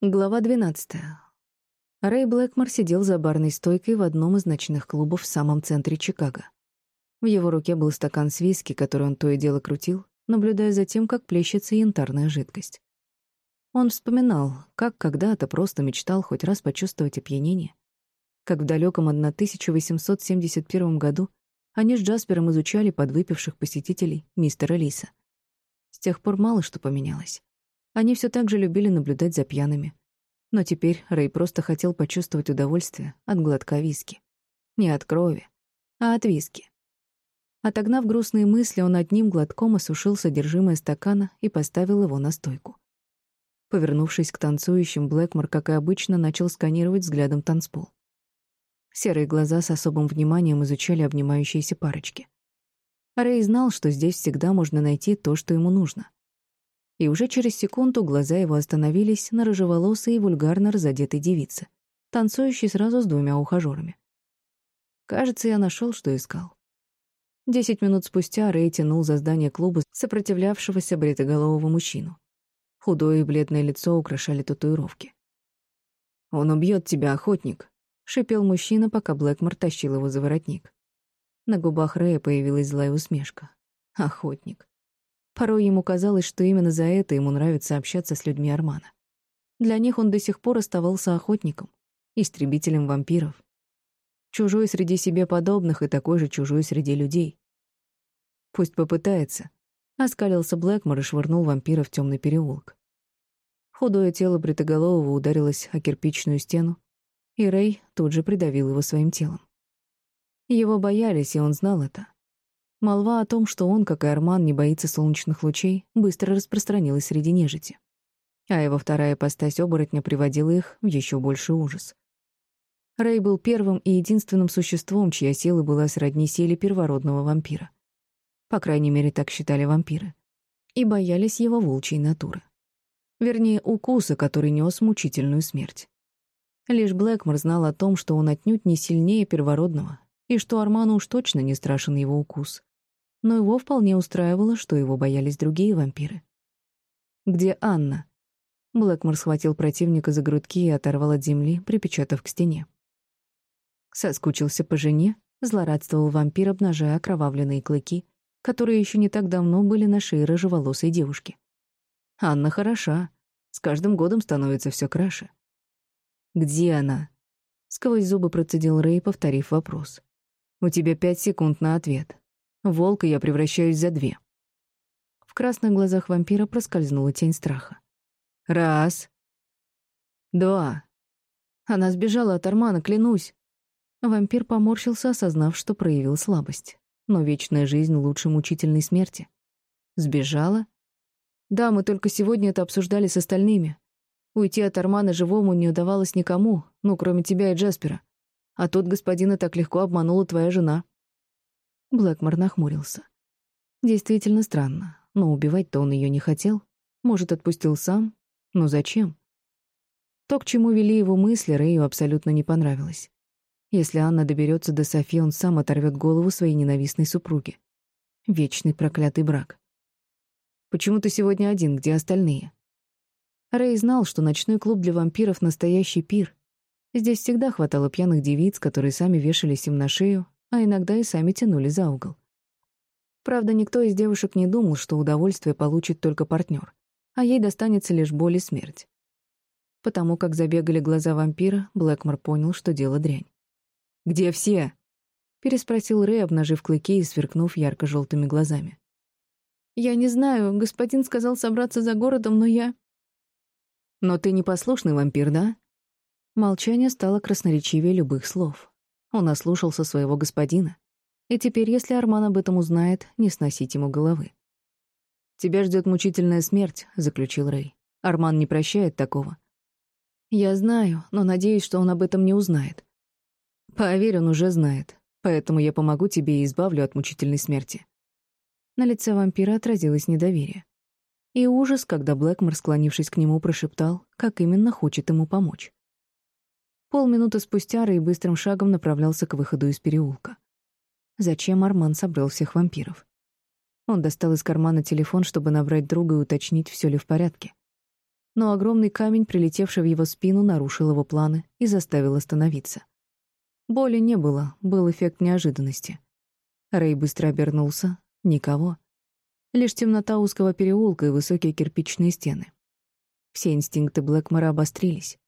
Глава 12. Рэй Блэкмор сидел за барной стойкой в одном из ночных клубов в самом центре Чикаго. В его руке был стакан с виски, который он то и дело крутил, наблюдая за тем, как плещется янтарная жидкость. Он вспоминал, как когда-то просто мечтал хоть раз почувствовать опьянение. Как в далеком 1871 году они с Джаспером изучали подвыпивших посетителей мистера Лиса. С тех пор мало что поменялось. Они все так же любили наблюдать за пьяными. Но теперь Рэй просто хотел почувствовать удовольствие от глотка виски. Не от крови, а от виски. Отогнав грустные мысли, он одним глотком осушил содержимое стакана и поставил его на стойку. Повернувшись к танцующим, Блэкмор, как и обычно, начал сканировать взглядом танцпол. Серые глаза с особым вниманием изучали обнимающиеся парочки. Рэй знал, что здесь всегда можно найти то, что ему нужно и уже через секунду глаза его остановились на рыжеволосой и вульгарно разодетой девице, танцующей сразу с двумя ухажерами. Кажется, я нашел, что искал. Десять минут спустя Рэй тянул за здание клуба сопротивлявшегося бритоголового мужчину. Худое и бледное лицо украшали татуировки. «Он убьет тебя, охотник», — шипел мужчина, пока Блэкмор тащил его за воротник. На губах Рэя появилась злая усмешка. «Охотник. Порой ему казалось, что именно за это ему нравится общаться с людьми Армана. Для них он до сих пор оставался охотником, истребителем вампиров. Чужой среди себе подобных и такой же чужой среди людей. Пусть попытается. Оскалился Блэкмор и швырнул вампира в темный переулок. Худое тело бритоголового ударилось о кирпичную стену, и Рэй тут же придавил его своим телом. Его боялись, и он знал это. Молва о том, что он, как и Арман, не боится солнечных лучей, быстро распространилась среди нежити. А его вторая постась оборотня приводила их в еще больший ужас. Рэй был первым и единственным существом, чья сила была сродни силе первородного вампира. По крайней мере, так считали вампиры. И боялись его волчьей натуры. Вернее, укуса, который нес мучительную смерть. Лишь Блэкмор знал о том, что он отнюдь не сильнее первородного, и что Арману уж точно не страшен его укус но его вполне устраивало, что его боялись другие вампиры. «Где Анна?» Блэкмор схватил противника за грудки и оторвал от земли, припечатав к стене. Соскучился по жене, злорадствовал вампир, обнажая окровавленные клыки, которые еще не так давно были на шее рыжеволосой девушки. «Анна хороша, с каждым годом становится все краше». «Где она?» — сквозь зубы процедил Рэй, повторив вопрос. «У тебя пять секунд на ответ волка я превращаюсь за две. В красных глазах вампира проскользнула тень страха. Раз. Два. Она сбежала от Армана, клянусь. Вампир поморщился, осознав, что проявил слабость. Но вечная жизнь лучше мучительной смерти. Сбежала? Да, мы только сегодня это обсуждали с остальными. Уйти от Армана живому не удавалось никому, ну, кроме тебя и Джаспера. А тут господина так легко обманула твоя жена. Блэкмор нахмурился. Действительно странно, но убивать-то он ее не хотел. Может, отпустил сам? Но зачем? То, к чему вели его мысли, Рэю абсолютно не понравилось. Если Анна доберется до Софи, он сам оторвет голову своей ненавистной супруге. Вечный проклятый брак. «Почему ты сегодня один, где остальные?» Рэй знал, что ночной клуб для вампиров — настоящий пир. Здесь всегда хватало пьяных девиц, которые сами вешались им на шею, а иногда и сами тянули за угол. Правда, никто из девушек не думал, что удовольствие получит только партнер, а ей достанется лишь боль и смерть. Потому как забегали глаза вампира, Блэкмор понял, что дело дрянь. «Где все?» — переспросил Рэй, обнажив клыки и сверкнув ярко желтыми глазами. «Я не знаю, господин сказал собраться за городом, но я...» «Но ты непослушный вампир, да?» Молчание стало красноречивее любых слов. Он ослушался своего господина. И теперь, если Арман об этом узнает, не сносить ему головы. «Тебя ждет мучительная смерть», — заключил Рэй. «Арман не прощает такого». «Я знаю, но надеюсь, что он об этом не узнает». «Поверь, он уже знает, поэтому я помогу тебе и избавлю от мучительной смерти». На лице вампира отразилось недоверие. И ужас, когда Блэкмор, склонившись к нему, прошептал, как именно хочет ему помочь. Полминуты спустя Рэй быстрым шагом направлялся к выходу из переулка. Зачем Арман собрал всех вампиров? Он достал из кармана телефон, чтобы набрать друга и уточнить, все ли в порядке. но огромный камень, прилетевший в его спину, нарушил его планы и заставил остановиться. Боли не было, был эффект неожиданности. Рэй быстро обернулся. Никого. Лишь темнота узкого переулка и высокие кирпичные стены. Все инстинкты Блэкмора обострились.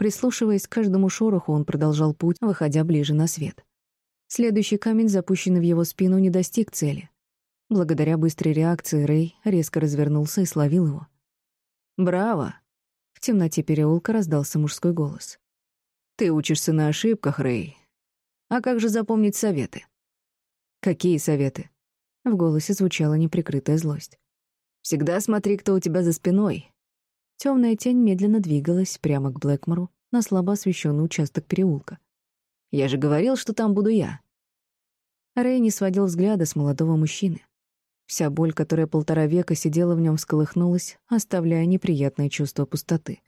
Прислушиваясь к каждому шороху, он продолжал путь, выходя ближе на свет. Следующий камень, запущенный в его спину, не достиг цели. Благодаря быстрой реакции Рэй резко развернулся и словил его. «Браво!» — в темноте переулка раздался мужской голос. «Ты учишься на ошибках, Рэй. А как же запомнить советы?» «Какие советы?» В голосе звучала неприкрытая злость. «Всегда смотри, кто у тебя за спиной». Темная тень медленно двигалась прямо к Блэкмору на слабо освещенный участок переулка. Я же говорил, что там буду я». Рэй не сводил взгляда с молодого мужчины. Вся боль, которая полтора века сидела в нем, всколыхнулась, оставляя неприятное чувство пустоты.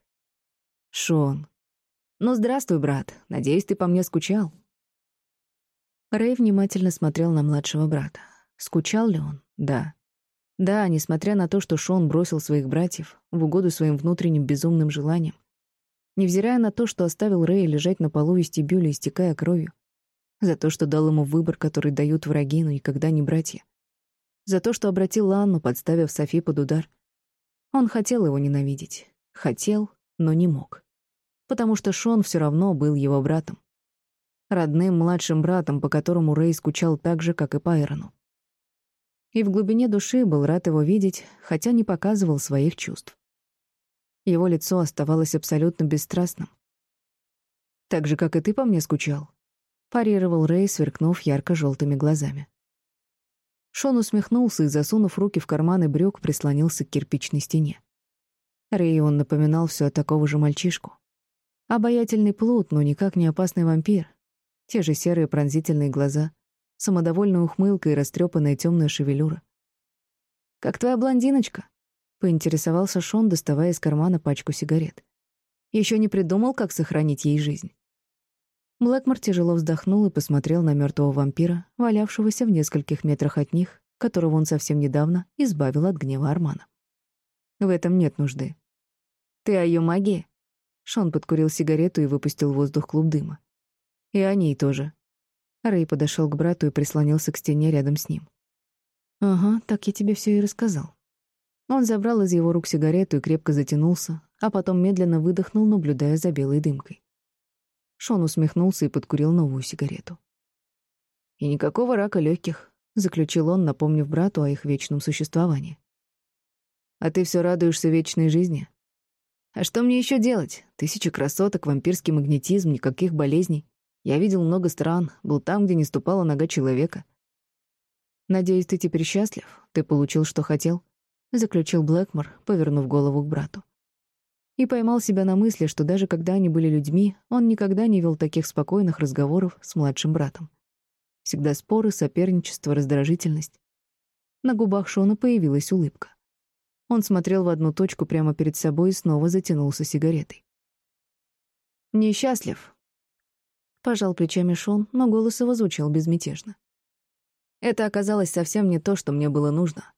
«Шон. Ну, здравствуй, брат. Надеюсь, ты по мне скучал». Рэй внимательно смотрел на младшего брата. Скучал ли он? Да. Да, несмотря на то, что Шон бросил своих братьев в угоду своим внутренним безумным желаниям, невзирая на то, что оставил Рэя лежать на полу вестибюля, истекая кровью, за то, что дал ему выбор, который дают враги, но никогда не братья, за то, что обратил Анну, подставив Софи под удар. Он хотел его ненавидеть. Хотел, но не мог. Потому что Шон все равно был его братом. Родным младшим братом, по которому Рэй скучал так же, как и по Эрону. И в глубине души был рад его видеть, хотя не показывал своих чувств. Его лицо оставалось абсолютно бесстрастным. «Так же, как и ты по мне скучал», — парировал Рэй, сверкнув ярко-желтыми глазами. Шон усмехнулся и, засунув руки в карманы брюк, прислонился к кирпичной стене. Рэй он напоминал все такого же мальчишку. Обаятельный плут, но никак не опасный вампир. Те же серые пронзительные глаза, самодовольная ухмылка и растрепанная темная шевелюра. «Как твоя блондиночка?» Поинтересовался Шон, доставая из кармана пачку сигарет. Еще не придумал, как сохранить ей жизнь. Блэкмор тяжело вздохнул и посмотрел на мертвого вампира, валявшегося в нескольких метрах от них, которого он совсем недавно избавил от гнева Армана. В этом нет нужды. «Ты о ее магии?» Шон подкурил сигарету и выпустил воздух клуб дыма. «И о ней тоже». Рэй подошел к брату и прислонился к стене рядом с ним. «Ага, так я тебе все и рассказал. Он забрал из его рук сигарету и крепко затянулся, а потом медленно выдохнул, наблюдая за белой дымкой. Шон усмехнулся и подкурил новую сигарету. «И никакого рака легких», — заключил он, напомнив брату о их вечном существовании. «А ты все радуешься вечной жизни?» «А что мне еще делать? Тысячи красоток, вампирский магнетизм, никаких болезней. Я видел много стран, был там, где не ступала нога человека. Надеюсь, ты теперь счастлив? Ты получил, что хотел?» — заключил Блэкмор, повернув голову к брату. И поймал себя на мысли, что даже когда они были людьми, он никогда не вел таких спокойных разговоров с младшим братом. Всегда споры, соперничество, раздражительность. На губах Шона появилась улыбка. Он смотрел в одну точку прямо перед собой и снова затянулся сигаретой. «Несчастлив», — пожал плечами Шон, но голос его звучал безмятежно. «Это оказалось совсем не то, что мне было нужно.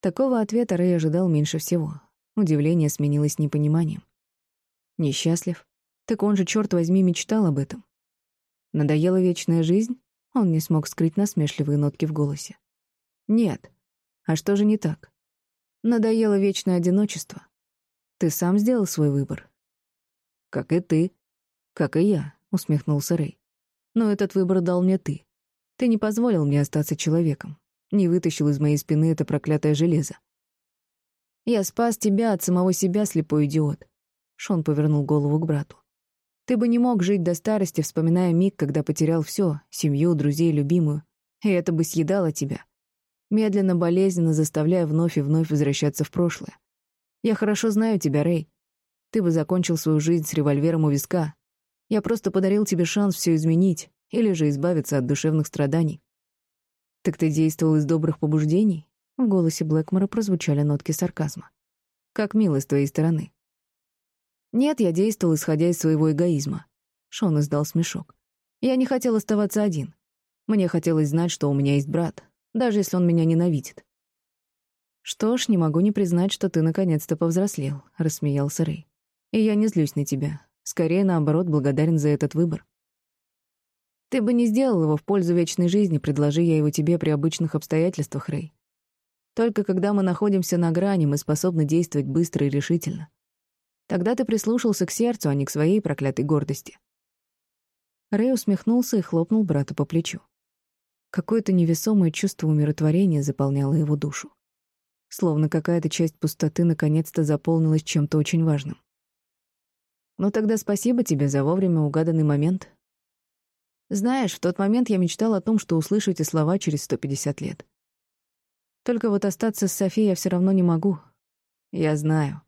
Такого ответа Рэй ожидал меньше всего. Удивление сменилось непониманием. Несчастлив? Так он же, черт возьми, мечтал об этом. Надоела вечная жизнь? Он не смог скрыть насмешливые нотки в голосе. Нет. А что же не так? Надоело вечное одиночество. Ты сам сделал свой выбор. Как и ты. Как и я, усмехнулся Рэй. Но этот выбор дал мне ты. Ты не позволил мне остаться человеком не вытащил из моей спины это проклятое железо. «Я спас тебя от самого себя, слепой идиот», — Шон повернул голову к брату. «Ты бы не мог жить до старости, вспоминая миг, когда потерял все — семью, друзей, любимую, и это бы съедало тебя, медленно, болезненно заставляя вновь и вновь возвращаться в прошлое. Я хорошо знаю тебя, Рэй. Ты бы закончил свою жизнь с револьвером у виска. Я просто подарил тебе шанс все изменить или же избавиться от душевных страданий. «Так ты действовал из добрых побуждений?» В голосе Блэкмора прозвучали нотки сарказма. «Как мило с твоей стороны». «Нет, я действовал, исходя из своего эгоизма». Шон издал смешок. «Я не хотел оставаться один. Мне хотелось знать, что у меня есть брат, даже если он меня ненавидит». «Что ж, не могу не признать, что ты наконец-то повзрослел», — рассмеялся Рэй. «И я не злюсь на тебя. Скорее, наоборот, благодарен за этот выбор. Ты бы не сделал его в пользу вечной жизни, предложи я его тебе при обычных обстоятельствах, Рэй. Только когда мы находимся на грани, мы способны действовать быстро и решительно. Тогда ты прислушался к сердцу, а не к своей проклятой гордости. Рэй усмехнулся и хлопнул брата по плечу. Какое-то невесомое чувство умиротворения заполняло его душу. Словно какая-то часть пустоты наконец-то заполнилась чем-то очень важным. «Ну тогда спасибо тебе за вовремя угаданный момент. Знаешь, в тот момент я мечтал о том, что услышу эти слова через 150 лет. Только вот остаться с Софией я все равно не могу. Я знаю.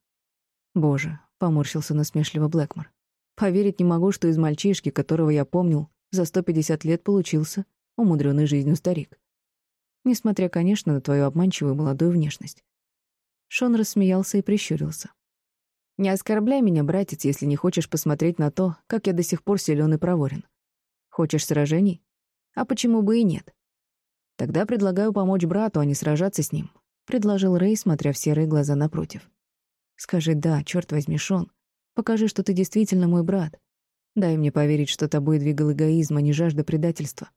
Боже, поморщился насмешливо Блэкмор. Поверить не могу, что из мальчишки, которого я помнил, за 150 лет получился умудренный жизнью старик. Несмотря, конечно, на твою обманчивую молодую внешность. Шон рассмеялся и прищурился. Не оскорбляй меня, братец, если не хочешь посмотреть на то, как я до сих пор силен и проворен. Хочешь сражений? А почему бы и нет? Тогда предлагаю помочь брату, а не сражаться с ним, предложил Рэй, смотря в серые глаза напротив. Скажи «да», черт возьми, Шон. Покажи, что ты действительно мой брат. Дай мне поверить, что тобой двигал эгоизм, а не жажда предательства.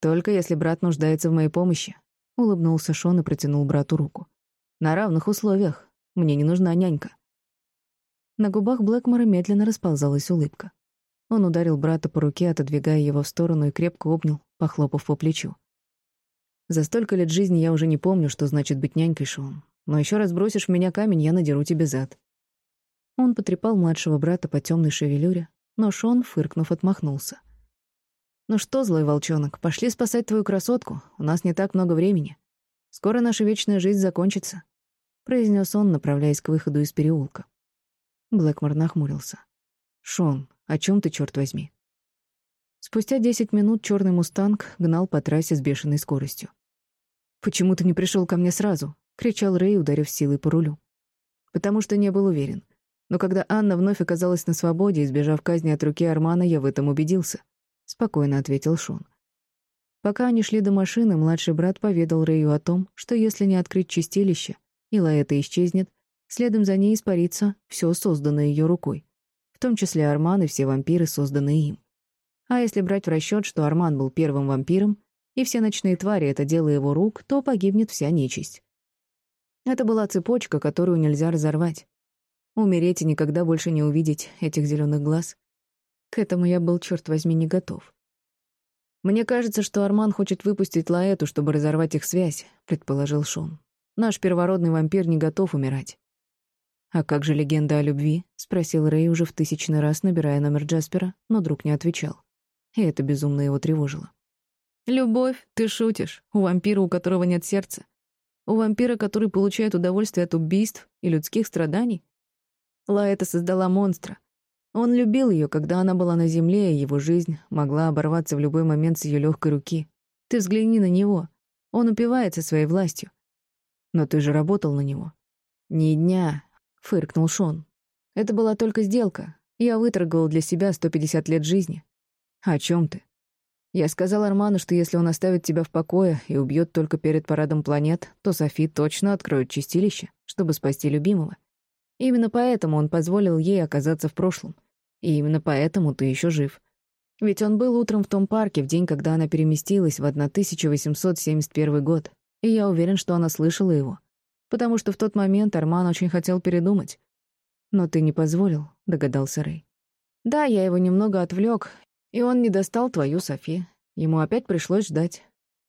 Только если брат нуждается в моей помощи, улыбнулся Шон и протянул брату руку. На равных условиях. Мне не нужна нянька. На губах Блэкмора медленно расползалась улыбка. Он ударил брата по руке, отодвигая его в сторону, и крепко обнял, похлопав по плечу. «За столько лет жизни я уже не помню, что значит быть нянькой, Шон. Но еще раз бросишь в меня камень, я надеру тебе зад». Он потрепал младшего брата по темной шевелюре, но Шон, фыркнув, отмахнулся. «Ну что, злой волчонок, пошли спасать твою красотку, у нас не так много времени. Скоро наша вечная жизнь закончится», — произнес он, направляясь к выходу из переулка. Блэкмор нахмурился. «Шон, о чем ты, черт возьми?» Спустя десять минут черный мустанг гнал по трассе с бешеной скоростью. «Почему ты не пришел ко мне сразу?» — кричал Рэй, ударив силой по рулю. «Потому что не был уверен. Но когда Анна вновь оказалась на свободе, избежав казни от руки Армана, я в этом убедился», — спокойно ответил Шон. Пока они шли до машины, младший брат поведал Рэю о том, что если не открыть чистилище, и Лаэта исчезнет, Следом за ней испарится все созданное ее рукой, в том числе Арман и все вампиры, созданные им. А если брать в расчет, что Арман был первым вампиром, и все ночные твари — это дело его рук, то погибнет вся нечисть. Это была цепочка, которую нельзя разорвать. Умереть и никогда больше не увидеть этих зеленых глаз. К этому я был, черт возьми, не готов. «Мне кажется, что Арман хочет выпустить Лаэту, чтобы разорвать их связь», — предположил Шон. «Наш первородный вампир не готов умирать. «А как же легенда о любви?» — спросил Рэй уже в тысячный раз, набирая номер Джаспера, но друг не отвечал. И это безумно его тревожило. «Любовь? Ты шутишь. У вампира, у которого нет сердца. У вампира, который получает удовольствие от убийств и людских страданий? Лаэта создала монстра. Он любил ее, когда она была на земле, и его жизнь могла оборваться в любой момент с ее легкой руки. Ты взгляни на него. Он упивается своей властью. Но ты же работал на него. Ни дня, — фыркнул Шон. «Это была только сделка. Я выторговал для себя 150 лет жизни». «О чем ты?» «Я сказал Арману, что если он оставит тебя в покое и убьет только перед парадом планет, то Софи точно откроет чистилище, чтобы спасти любимого. Именно поэтому он позволил ей оказаться в прошлом. И именно поэтому ты еще жив. Ведь он был утром в том парке в день, когда она переместилась в 1871 год, и я уверен, что она слышала его потому что в тот момент Арман очень хотел передумать. «Но ты не позволил», — догадался Рэй. «Да, я его немного отвлек, и он не достал твою Софи. Ему опять пришлось ждать.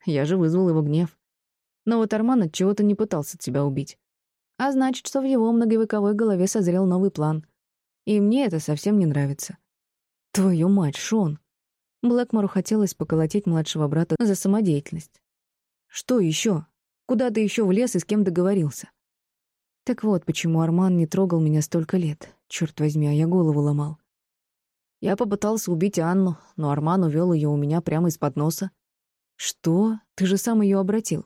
Я же вызвал его гнев. Но вот Арман от чего-то не пытался тебя убить. А значит, что в его многовековой голове созрел новый план. И мне это совсем не нравится. Твою мать, Шон!» Блэкмору хотелось поколотить младшего брата за самодеятельность. «Что еще? Куда ты еще влез и с кем договорился? Так вот, почему Арман не трогал меня столько лет. Черт возьми, а я голову ломал. Я попытался убить Анну, но Арман увел ее у меня прямо из-под носа. Что? Ты же сам ее обратил.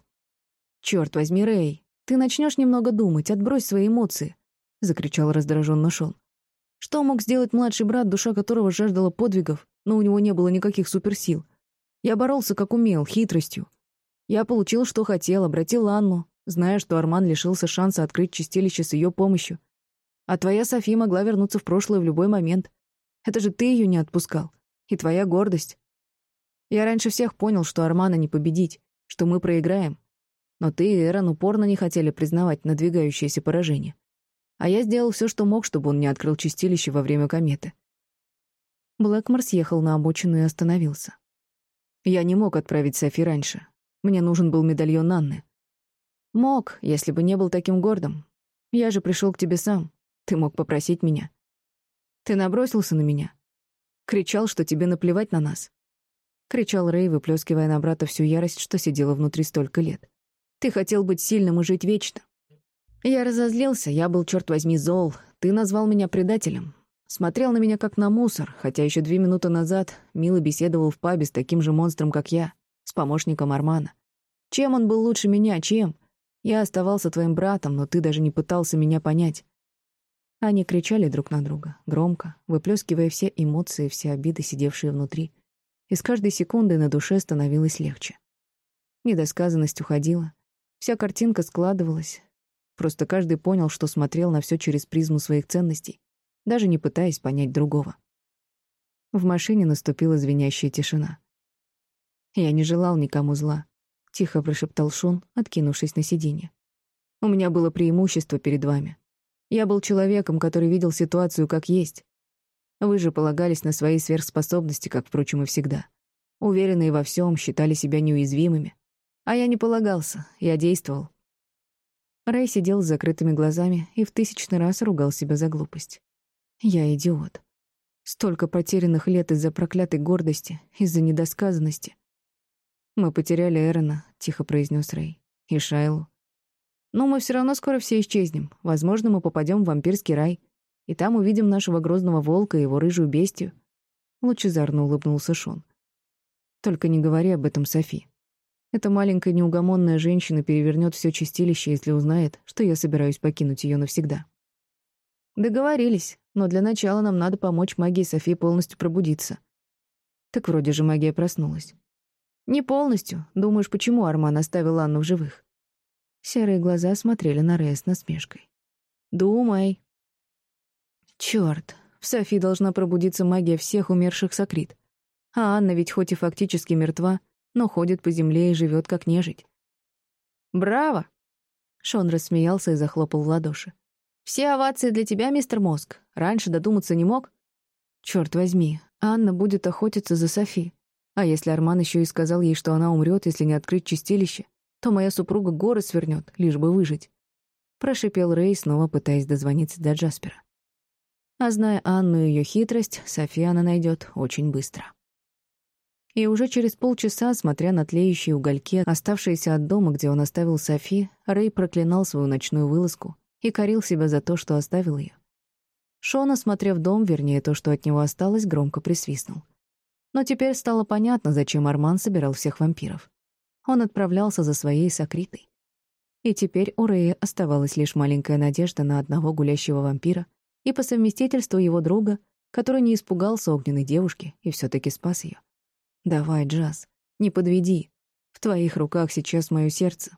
Черт возьми, Рэй, ты начнешь немного думать, отбрось свои эмоции, закричал раздраженно Шон. Что мог сделать младший брат, душа которого жаждала подвигов, но у него не было никаких суперсил? Я боролся как умел, хитростью. Я получил, что хотел, обратил Анну, зная, что Арман лишился шанса открыть чистилище с ее помощью. А твоя Софи могла вернуться в прошлое в любой момент. Это же ты ее не отпускал. И твоя гордость. Я раньше всех понял, что Армана не победить, что мы проиграем. Но ты и Эрон упорно не хотели признавать надвигающееся поражение. А я сделал все, что мог, чтобы он не открыл чистилище во время кометы. Блэкмор съехал на обочину и остановился. Я не мог отправить Софи раньше. Мне нужен был медальон Анны. Мог, если бы не был таким гордым. Я же пришел к тебе сам. Ты мог попросить меня. Ты набросился на меня. Кричал, что тебе наплевать на нас. Кричал Рэй, выплескивая на брата всю ярость, что сидела внутри столько лет. Ты хотел быть сильным и жить вечно. Я разозлился, я был, черт возьми, зол. Ты назвал меня предателем. Смотрел на меня как на мусор, хотя еще две минуты назад мило беседовал в пабе с таким же монстром, как я, с помощником Армана. Чем он был лучше меня, чем? Я оставался твоим братом, но ты даже не пытался меня понять. Они кричали друг на друга, громко, выплескивая все эмоции, все обиды, сидевшие внутри. И с каждой секундой на душе становилось легче. Недосказанность уходила. Вся картинка складывалась. Просто каждый понял, что смотрел на все через призму своих ценностей, даже не пытаясь понять другого. В машине наступила звенящая тишина. «Я не желал никому зла», — тихо прошептал Шун, откинувшись на сиденье. «У меня было преимущество перед вами. Я был человеком, который видел ситуацию как есть. Вы же полагались на свои сверхспособности, как, впрочем, и всегда. Уверенные во всем, считали себя неуязвимыми. А я не полагался, я действовал. Рэй сидел с закрытыми глазами и в тысячный раз ругал себя за глупость. Я идиот. Столько потерянных лет из-за проклятой гордости, из-за недосказанности. «Мы потеряли Эрона», — тихо произнес Рэй. «И Шайлу. Но мы все равно скоро все исчезнем. Возможно, мы попадем в вампирский рай. И там увидим нашего грозного волка и его рыжую бестию. Лучезарно улыбнулся Шон. Только не говори об этом Софи. Эта маленькая неугомонная женщина перевернет все чистилище, если узнает, что я собираюсь покинуть ее навсегда. Договорились, но для начала нам надо помочь магии Софи полностью пробудиться. Так вроде же магия проснулась. Не полностью. Думаешь, почему Арман оставил Анну в живых? Серые глаза смотрели на Рея с насмешкой. «Думай». «Чёрт, в Софи должна пробудиться магия всех умерших сокрит. А Анна ведь хоть и фактически мертва, но ходит по земле и живет как нежить». «Браво!» Шон рассмеялся и захлопал в ладоши. «Все овации для тебя, мистер Мозг. Раньше додуматься не мог?» «Чёрт возьми, Анна будет охотиться за Софи. А если Арман еще и сказал ей, что она умрет, если не открыть чистилище? то моя супруга горы свернет, лишь бы выжить. Прошипел Рэй, снова пытаясь дозвониться до Джаспера. А зная Анну и ее хитрость, София она найдет очень быстро. И уже через полчаса, смотря на тлеющие угольки, оставшиеся от дома, где он оставил Софи, Рэй проклинал свою ночную вылазку и корил себя за то, что оставил ее. Шон, осмотрев дом, вернее, то, что от него осталось, громко присвистнул. Но теперь стало понятно, зачем Арман собирал всех вампиров он отправлялся за своей сокритой. И теперь у Рэя оставалась лишь маленькая надежда на одного гулящего вампира и по совместительству его друга, который не испугался огненной девушки и все таки спас ее. «Давай, Джаз, не подведи. В твоих руках сейчас мое сердце,